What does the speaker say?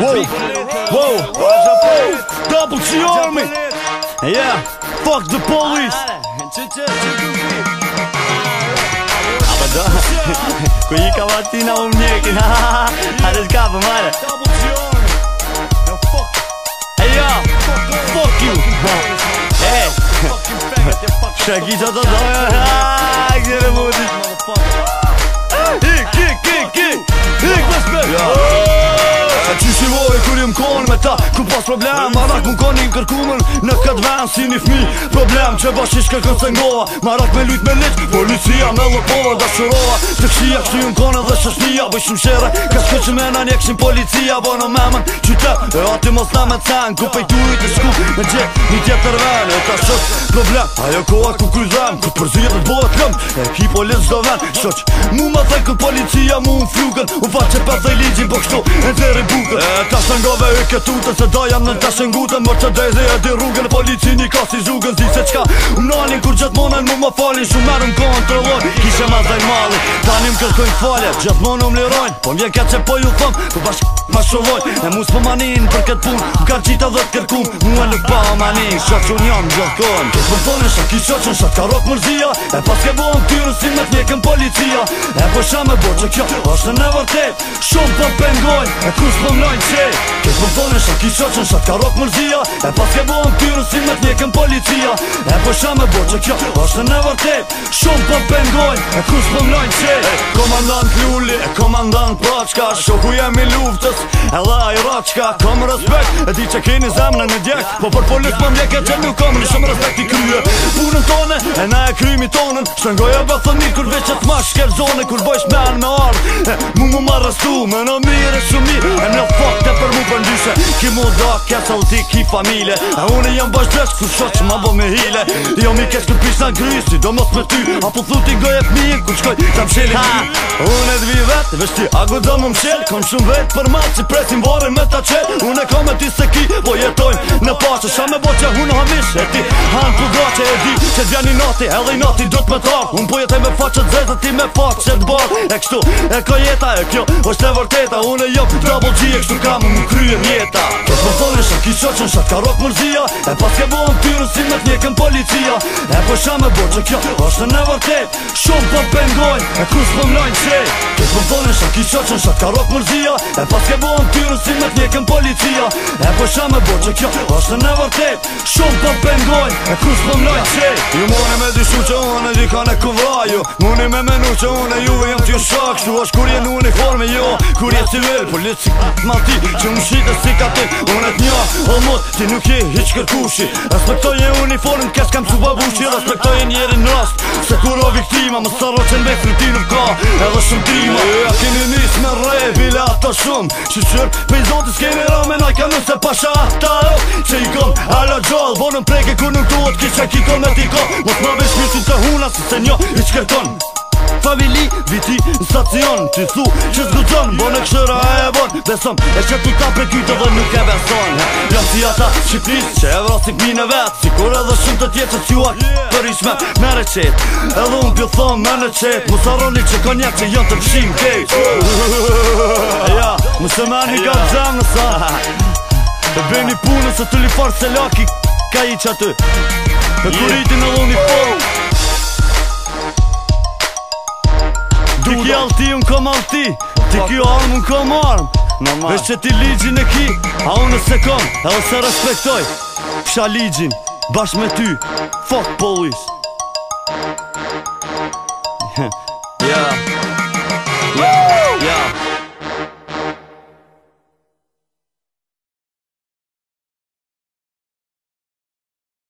Whoa, whoa, whoa. Double G Army. Yeah, fuck the police. Abada, kuyi kawati na umniekin. Alles gab mare. Hey yo, fuck you. Hey. Шаги за да да. Где ты будешь? Kick, kick, kick, kick. Kick, let E që shivoj kër jëm konë me ta Kër pas problem Marak më konë i më kërkumën Në këtë ven si një fmi Problem që bashkë i kënë se ngoa Marak me lujt me lit Policia me lëpoa Da shërova Të këshia kështu jëm konë dhe shëshnia Bëj shumë shere Kësë këtë që mena një këshin policia Bëj në memen Qytet E ati mos në me të sen Kër pejtu i të shku Me gjek Një tjetër ven E ta shët Problem Ajo koha ku kryzem po Kër p tutë Ta së ngove e kë tutën Se da janë në të shën gutën Mërë që dhejzi e di rrugën Polici një ka si zhugën Zdi se qka Më kur gjatë monën Mu më falin Shumë merë më kohën të rëvojnë Kishe ma dhej mali Ta më kërkojnë falje Gjatë më lirojnë Po një ka që po ju thëmë Po bashkë Ma shovoj, e mu s'po manin për këtë punë, Më kanë qita dhe t'kërkum Mu e nuk pa manin, shok që unë jam gjokon Kësë më thonë e shok që në ka rok mërzia E pas ke bohën t'yru si me t'njekën policia E po shame bo që kjo është në nevërtet E kus për më që Kus për thonë e shë kisha shatë ka rokë mërzia E pas ke bohën pyrën si me të njekën policia E po shamë e bohë që kjo është në vërtet Shumë po pëngojnë E kus për më që E komandant lulli e komandant Pachka Shoku jemi luftës, edhe Shkat qka kom respekt E di që keni zemën e në djek Po për polis për mjek e që nuk kom Në shumë respekt i krye Punën tone e na e krymi tonën Shëngoj e bëthën kur veqet e shker zone Kur bojsh me anë me ardhë Mu mu ma rastu me në mire shumi E në fakt e për mu për ndyshe Ki mu da kja u ti ki familje E unë jam bëjsh dresh ku shot ma bo me hile Jo mi kesh në pisa në gry si do mos me ty A po thut i goj e pëmijin ku shkoj që më Unë dvi vetë vështi a gudon më më Kom shumë për ma që presim vore me ta qenë e kam e se ki, po jetoj në pasë Sa me bo që hunë hamish E ti hanë ku do që e di Që t'vja një nati, edhe i nati do t'me tak Unë po jetë me faqët zezë Ti me faqë që t'barë E kështu, e ka jeta e kjo O shte vërteta, unë e jo për trabo qi E kështu kam më krye mjeta Të po thonë e shak i qoqën shak ka rot mërzia E pas ke bohën tyru si me t'njekën policia E po shak me bo që kjo O në vërtet Shumë po pëngojnë E kus po mlojnë që Të po thonë e shak i qoqën shak ka rot mërzia E pas ke bohën tyru si me t'njekën policia E po shak me bo që kjo është në vërtet Shumë po pëngojnë E ku po mloj që Ju mori me shumë që unë e dika në kuvaju jo. Muni me menu që unë e juve jam t'ju shak Shtu është kur jenë unë i jo Kur jetë civil Por litë si këtë ma ti Që më shite si ka ti Unë e t'nja O mot ti nuk je hiq kërkushi Respektoj e unë i forme në kam su babushi Respektoj e njeri në rast Se kur o viktima Më sërro që në vek në ti nuk ka Edhe shumë tima E a kini nis me re Bile ato shumë Që qërë pe i që i kom Alo gjall, bonën preke ku nuk duhet kisha kiko me t'i ko Mos më vesh mjësit të huna se se njo i shkerton Famili, viti në stacion Ti thu që zguzon, bonë e kshëra e bon Besom, e që ka për kyte dhe nuk e beson Jam si ata Shqipnis që e vrasik për në Si Sikur edhe shumë të tjetë që t'ju për ishme me reqet Edhe unë pjo thonë me në qet Mu saroni që ka njerë që janë të pëshim kejt Ja, mu se me një ka të zemë E bëni punën se të li farë se laki Ka i që atë E kur i ti në loni fall Ti ki alë ti, unë kom alë ti Ti ki o armë, unë kom armë Vesh që ti ligjin e ki A unë nëse kom, edhe ose respektoj Psha ligjin, bashkë me ty Fuck police